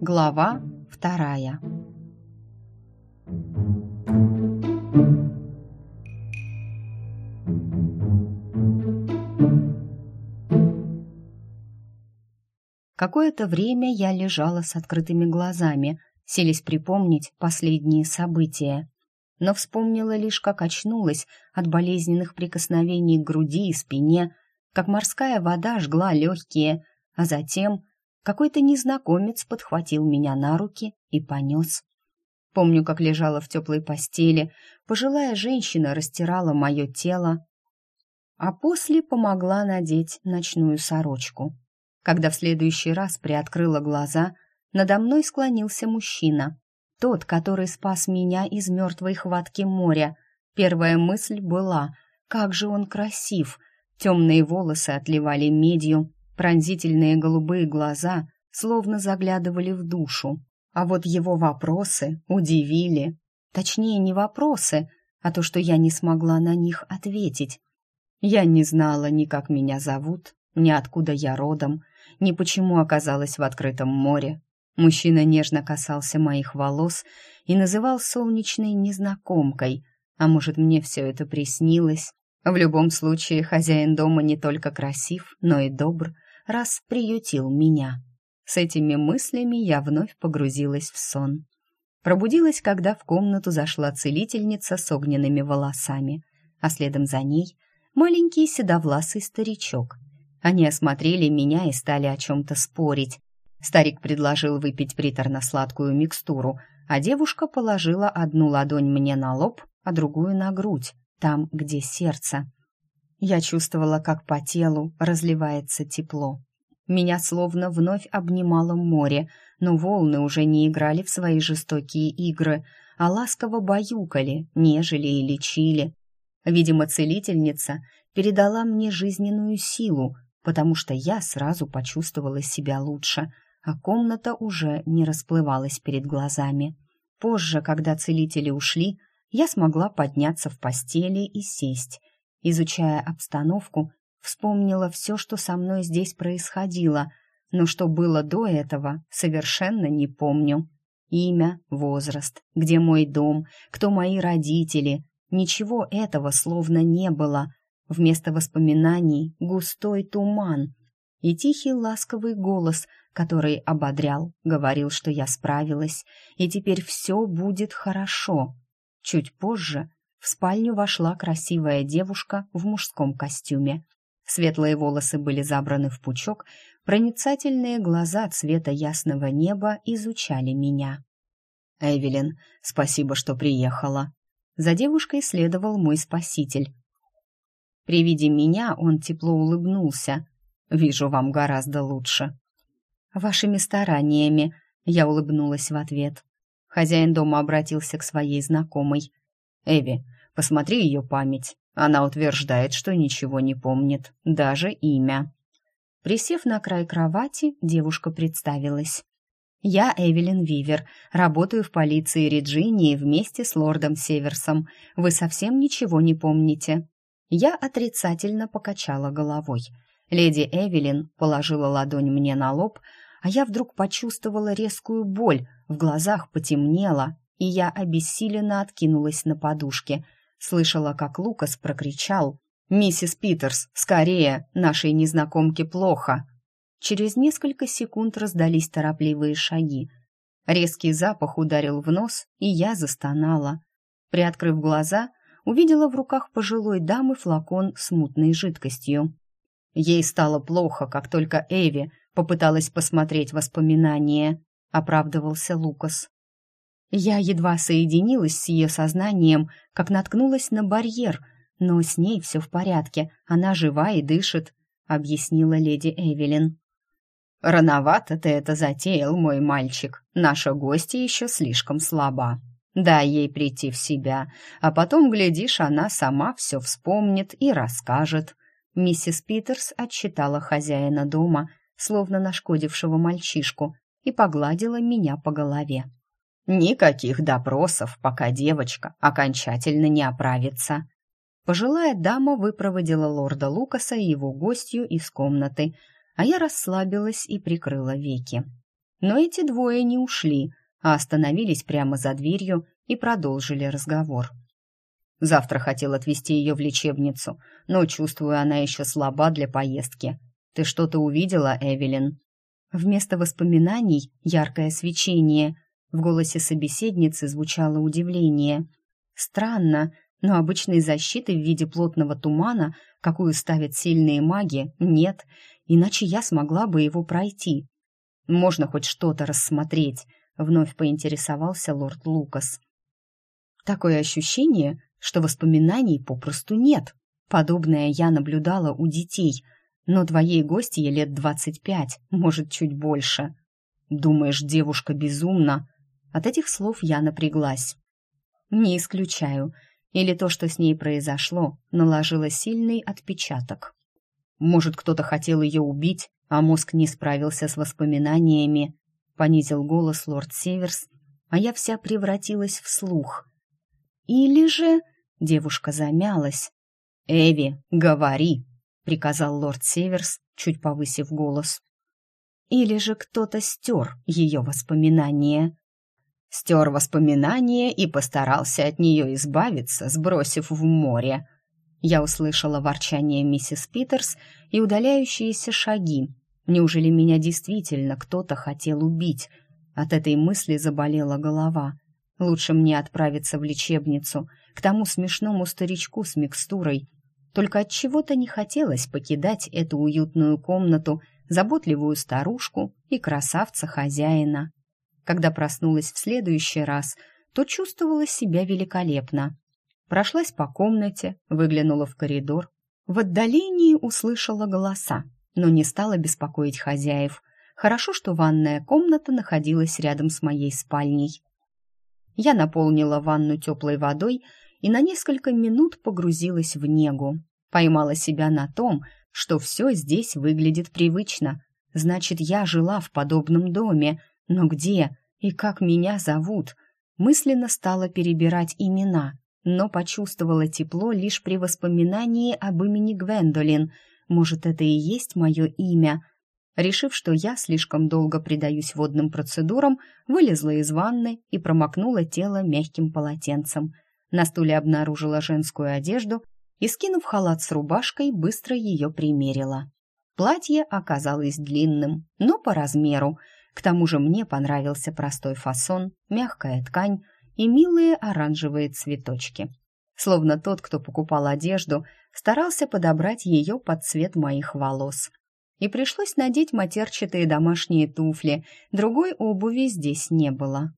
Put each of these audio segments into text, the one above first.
Глава вторая Какое-то время я лежала с открытыми глазами, селись припомнить последние события. Но вспомнила лишь, как очнулась от болезненных прикосновений к груди и спине, как морская вода жгла легкие, а затем какой-то незнакомец подхватил меня на руки и понес. Помню, как лежала в теплой постели, пожилая женщина растирала мое тело, а после помогла надеть ночную сорочку. Когда в следующий раз приоткрыла глаза, надо мной склонился мужчина. Тот, который спас меня из мертвой хватки моря. Первая мысль была, как же он красив. Темные волосы отливали медью, пронзительные голубые глаза словно заглядывали в душу. А вот его вопросы удивили. Точнее, не вопросы, а то, что я не смогла на них ответить. Я не знала ни как меня зовут, ни откуда я родом, ни почему оказалась в открытом море. Мужчина нежно касался моих волос и называл солнечной незнакомкой, а может, мне все это приснилось. В любом случае, хозяин дома не только красив, но и добр, раз приютил меня. С этими мыслями я вновь погрузилась в сон. Пробудилась, когда в комнату зашла целительница с огненными волосами, а следом за ней маленький седовласый старичок — они осмотрели меня и стали о чем-то спорить. Старик предложил выпить приторно-сладкую микстуру, а девушка положила одну ладонь мне на лоб, а другую на грудь, там, где сердце. Я чувствовала, как по телу разливается тепло. Меня словно вновь обнимало море, но волны уже не играли в свои жестокие игры, а ласково баюкали, нежели и лечили. Видимо, целительница передала мне жизненную силу, потому что я сразу почувствовала себя лучше, а комната уже не расплывалась перед глазами. Позже, когда целители ушли, я смогла подняться в постели и сесть. Изучая обстановку, вспомнила все, что со мной здесь происходило, но что было до этого, совершенно не помню. Имя, возраст, где мой дом, кто мои родители. Ничего этого словно не было — Вместо воспоминаний густой туман и тихий ласковый голос, который ободрял, говорил, что я справилась, и теперь все будет хорошо. Чуть позже в спальню вошла красивая девушка в мужском костюме. Светлые волосы были забраны в пучок, проницательные глаза цвета ясного неба изучали меня. «Эвелин, спасибо, что приехала». За девушкой следовал мой спаситель, при виде меня он тепло улыбнулся. «Вижу, вам гораздо лучше». «Вашими стараниями», — я улыбнулась в ответ. Хозяин дома обратился к своей знакомой. «Эви, посмотри ее память. Она утверждает, что ничего не помнит, даже имя». Присев на край кровати, девушка представилась. «Я Эвелин Вивер, работаю в полиции Реджинии вместе с лордом Северсом. Вы совсем ничего не помните?» Я отрицательно покачала головой. Леди Эвелин положила ладонь мне на лоб, а я вдруг почувствовала резкую боль, в глазах потемнело, и я обессиленно откинулась на подушке. Слышала, как Лукас прокричал «Миссис Питерс, скорее, нашей незнакомке плохо!» Через несколько секунд раздались торопливые шаги. Резкий запах ударил в нос, и я застонала. Приоткрыв глаза, увидела в руках пожилой дамы флакон с мутной жидкостью. Ей стало плохо, как только Эви попыталась посмотреть воспоминания, оправдывался Лукас. Я едва соединилась с ее сознанием, как наткнулась на барьер, но с ней все в порядке, она жива и дышит, объяснила леди Эвелин. «Рановато ты это затеял, мой мальчик. Наша гостья еще слишком слаба», Дай ей прийти в себя, а потом, глядишь, она сама все вспомнит и расскажет. Миссис Питерс отчитала хозяина дома, словно нашкодившего мальчишку, и погладила меня по голове. «Никаких допросов, пока девочка окончательно не оправится». Пожилая дама выпроводила лорда Лукаса и его гостью из комнаты, а я расслабилась и прикрыла веки. Но эти двое не ушли, а остановились прямо за дверью и продолжили разговор. Завтра хотел отвезти ее в лечебницу, но чувствую, она еще слаба для поездки. Ты что-то увидела, Эвелин? Вместо воспоминаний яркое свечение. В голосе собеседницы звучало удивление. Странно, но обычной защиты в виде плотного тумана, какую ставят сильные маги, нет, иначе я смогла бы его пройти. Можно хоть что-то рассмотреть, вновь поинтересовался лорд Лукас. Такое ощущение, что воспоминаний попросту нет. Подобное я наблюдала у детей, но твоей гостье лет двадцать пять, может, чуть больше. Думаешь, девушка безумна? От этих слов я напряглась. Не исключаю. Или то, что с ней произошло, наложило сильный отпечаток. Может, кто-то хотел ее убить, а мозг не справился с воспоминаниями. Понизил голос лорд Северс, а я вся превратилась в слух. Или же... Девушка замялась. «Эви, говори!» — приказал лорд Северс, чуть повысив голос. Или же кто-то стер ее воспоминания. Стер воспоминания и постарался от нее избавиться, сбросив в море. Я услышала ворчание миссис Питерс и удаляющиеся шаги. Неужели меня действительно кто-то хотел убить? От этой мысли заболела голова. Лучше мне отправиться в лечебницу, к тому смешному старичку с микстурой. Только от чего-то не хотелось покидать эту уютную комнату, заботливую старушку и красавца-хозяина. Когда проснулась в следующий раз, то чувствовала себя великолепно. Прошлась по комнате, выглянула в коридор. В отдалении услышала голоса, но не стала беспокоить хозяев. Хорошо, что ванная комната находилась рядом с моей спальней. Я наполнила ванну теплой водой и на несколько минут погрузилась в негу. Поймала себя на том, что все здесь выглядит привычно. Значит, я жила в подобном доме, но где и как меня зовут? Мысленно стала перебирать имена, но почувствовала тепло лишь при воспоминании об имени Гвендолин. Может, это и есть мое имя — Решив, что я слишком долго предаюсь водным процедурам, вылезла из ванны и промокнула тело мягким полотенцем. На стуле обнаружила женскую одежду и, скинув халат с рубашкой, быстро ее примерила. Платье оказалось длинным, но по размеру. К тому же мне понравился простой фасон, мягкая ткань и милые оранжевые цветочки. Словно тот, кто покупал одежду, старался подобрать ее под цвет моих волос и пришлось надеть матерчатые домашние туфли, другой обуви здесь не было.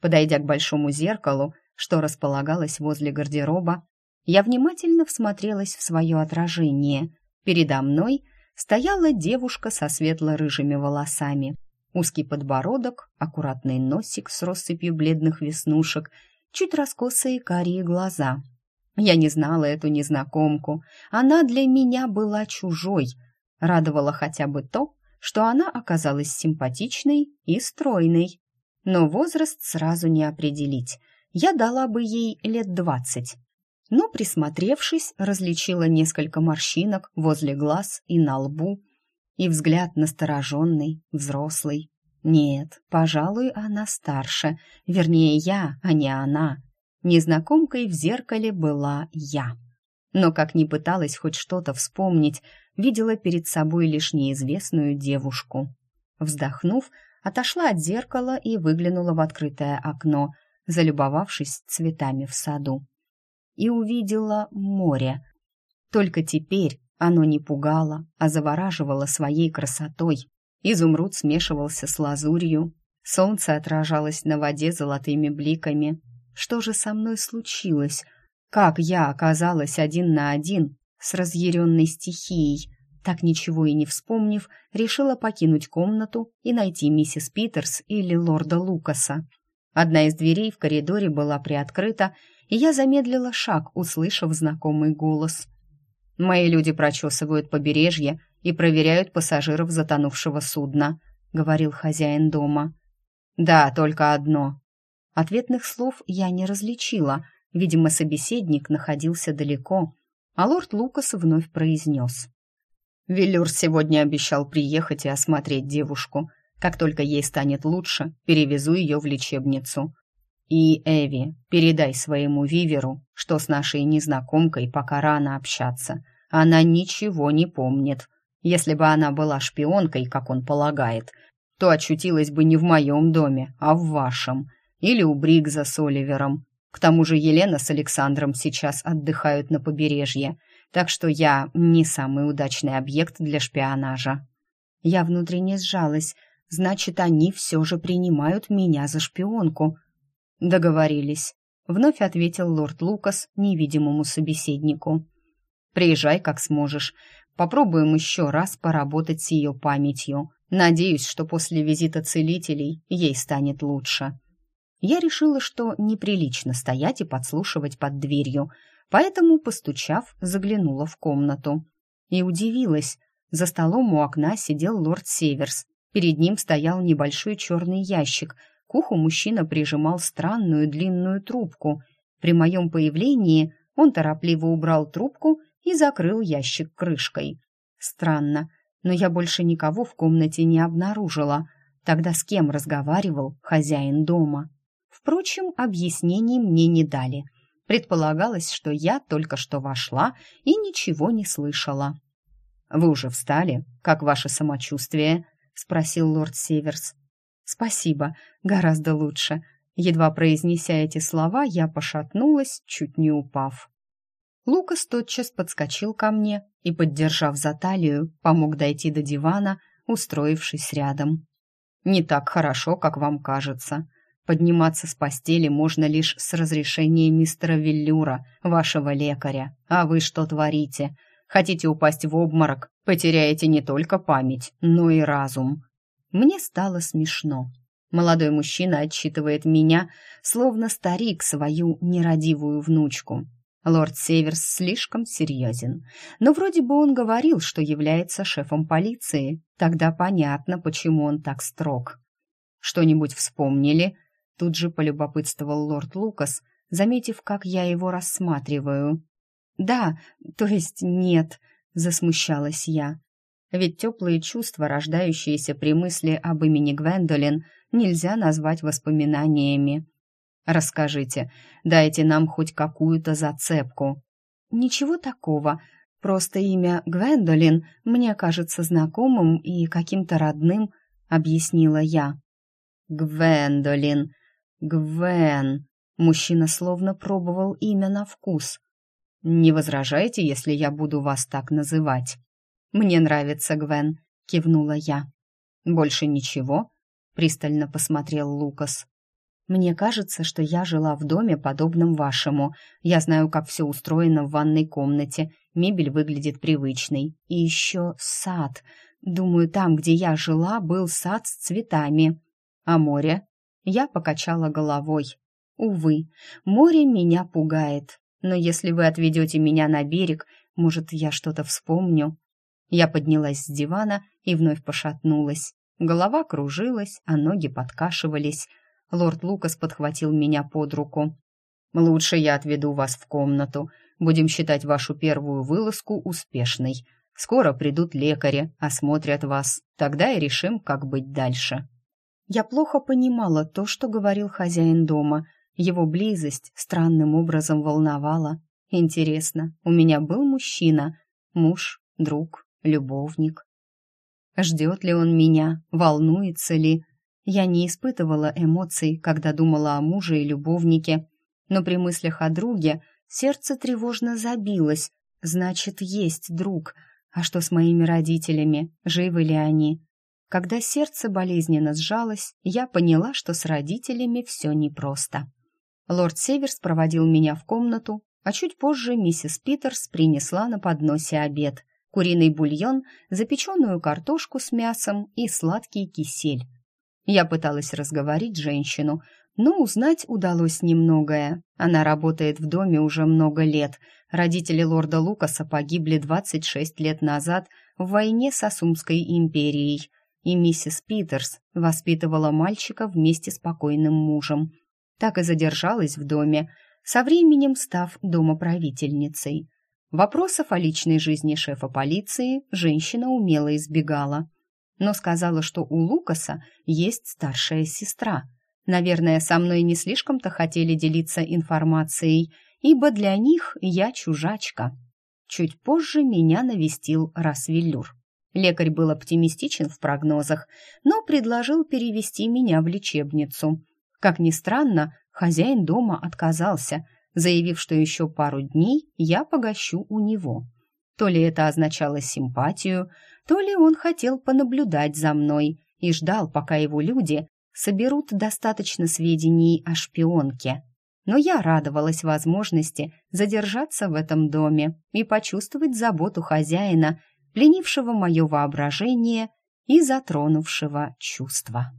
Подойдя к большому зеркалу, что располагалось возле гардероба, я внимательно всмотрелась в свое отражение. Передо мной стояла девушка со светло-рыжими волосами. Узкий подбородок, аккуратный носик с россыпью бледных веснушек, чуть раскосые карие глаза. Я не знала эту незнакомку, она для меня была чужой — Радовало хотя бы то, что она оказалась симпатичной и стройной. Но возраст сразу не определить. Я дала бы ей лет двадцать. Но, присмотревшись, различила несколько морщинок возле глаз и на лбу. И взгляд настороженный, взрослый. Нет, пожалуй, она старше. Вернее, я, а не она. Незнакомкой в зеркале была я. Но как ни пыталась хоть что-то вспомнить, видела перед собой лишь неизвестную девушку. Вздохнув, отошла от зеркала и выглянула в открытое окно, залюбовавшись цветами в саду. И увидела море. Только теперь оно не пугало, а завораживало своей красотой. Изумруд смешивался с лазурью, солнце отражалось на воде золотыми бликами. Что же со мной случилось? Как я оказалась один на один с разъяренной стихией? Так ничего и не вспомнив, решила покинуть комнату и найти миссис Питерс или лорда Лукаса. Одна из дверей в коридоре была приоткрыта, и я замедлила шаг, услышав знакомый голос. «Мои люди прочесывают побережье и проверяют пассажиров затонувшего судна», — говорил хозяин дома. «Да, только одно». Ответных слов я не различила — Видимо, собеседник находился далеко, а лорд Лукас вновь произнес. «Велюр сегодня обещал приехать и осмотреть девушку. Как только ей станет лучше, перевезу ее в лечебницу. И, Эви, передай своему Виверу, что с нашей незнакомкой пока рано общаться. Она ничего не помнит. Если бы она была шпионкой, как он полагает, то очутилась бы не в моем доме, а в вашем. Или у Бригза с Оливером. К тому же Елена с Александром сейчас отдыхают на побережье, так что я не самый удачный объект для шпионажа. Я внутренне сжалась. Значит, они все же принимают меня за шпионку. Договорились. Вновь ответил лорд Лукас невидимому собеседнику. Приезжай, как сможешь. Попробуем еще раз поработать с ее памятью. Надеюсь, что после визита целителей ей станет лучше. Я решила, что неприлично стоять и подслушивать под дверью, поэтому, постучав, заглянула в комнату. И удивилась. За столом у окна сидел лорд Северс. Перед ним стоял небольшой черный ящик. К уху мужчина прижимал странную длинную трубку. При моем появлении он торопливо убрал трубку и закрыл ящик крышкой. Странно, но я больше никого в комнате не обнаружила. Тогда с кем разговаривал хозяин дома? Впрочем, объяснений мне не дали. Предполагалось, что я только что вошла и ничего не слышала. «Вы уже встали? Как ваше самочувствие?» — спросил лорд Северс. «Спасибо, гораздо лучше». Едва произнеся эти слова, я пошатнулась, чуть не упав. Лукас тотчас подскочил ко мне и, поддержав за талию, помог дойти до дивана, устроившись рядом. «Не так хорошо, как вам кажется. Подниматься с постели можно лишь с разрешения мистера Веллюра, вашего лекаря. А вы что творите? Хотите упасть в обморок? Потеряете не только память, но и разум». Мне стало смешно. Молодой мужчина отчитывает меня, словно старик, свою нерадивую внучку. Лорд Северс слишком серьезен. Но вроде бы он говорил, что является шефом полиции. Тогда понятно, почему он так строг. «Что-нибудь вспомнили?» Тут же полюбопытствовал лорд Лукас, заметив, как я его рассматриваю. «Да, то есть нет», — засмущалась я. Ведь теплые чувства, рождающиеся при мысли об имени Гвендолин, нельзя назвать воспоминаниями. Расскажите, дайте нам хоть какую-то зацепку. Ничего такого. Просто имя Гвендолин мне кажется знакомым и каким-то родным, объяснила я. Гвендолин. Гвен. Мужчина словно пробовал имя на вкус. Не возражайте, если я буду вас так называть. Мне нравится Гвен, кивнула я. Больше ничего? пристально посмотрел Лукас. Мне кажется, что я жила в доме, подобном вашему. Я знаю, как все устроено в ванной комнате. Мебель выглядит привычной. И еще сад. Думаю, там, где я жила, был сад с цветами. А море? Я покачала головой. Увы, море меня пугает. Но если вы отведете меня на берег, может, я что-то вспомню. Я поднялась с дивана и вновь пошатнулась. Голова кружилась, а ноги подкашивались. Лорд Лукас подхватил меня под руку. «Лучше я отведу вас в комнату. Будем считать вашу первую вылазку успешной. Скоро придут лекари, осмотрят вас. Тогда и решим, как быть дальше». Я плохо понимала то, что говорил хозяин дома. Его близость странным образом волновала. Интересно, у меня был мужчина, муж, друг, любовник. Ждет ли он меня, волнуется ли? Я не испытывала эмоций, когда думала о муже и любовнике, но при мыслях о друге сердце тревожно забилось. Значит, есть друг. А что с моими родителями? Живы ли они? Когда сердце болезненно сжалось, я поняла, что с родителями все непросто. Лорд Северс проводил меня в комнату, а чуть позже миссис Питерс принесла на подносе обед. Куриный бульон, запеченную картошку с мясом и сладкий кисель. Я пыталась разговорить женщину, но узнать удалось немногое. Она работает в доме уже много лет. Родители лорда Лукаса погибли 26 лет назад в войне с Асумской империей, и миссис Питерс воспитывала мальчика вместе с покойным мужем. Так и задержалась в доме, со временем став домоправительницей. Вопросов о личной жизни шефа полиции женщина умело избегала, но сказала, что у Лукаса есть старшая сестра. Наверное, со мной не слишком-то хотели делиться информацией, ибо для них я чужачка. Чуть позже меня навестил Расвеллюр. Лекарь был оптимистичен в прогнозах, но предложил перевести меня в лечебницу. Как ни странно, хозяин дома отказался, заявив, что еще пару дней я погощу у него. То ли это означало симпатию, то ли он хотел понаблюдать за мной и ждал, пока его люди соберут достаточно сведений о шпионке. Но я радовалась возможности задержаться в этом доме и почувствовать заботу хозяина, пленившего мое воображение и затронувшего чувства.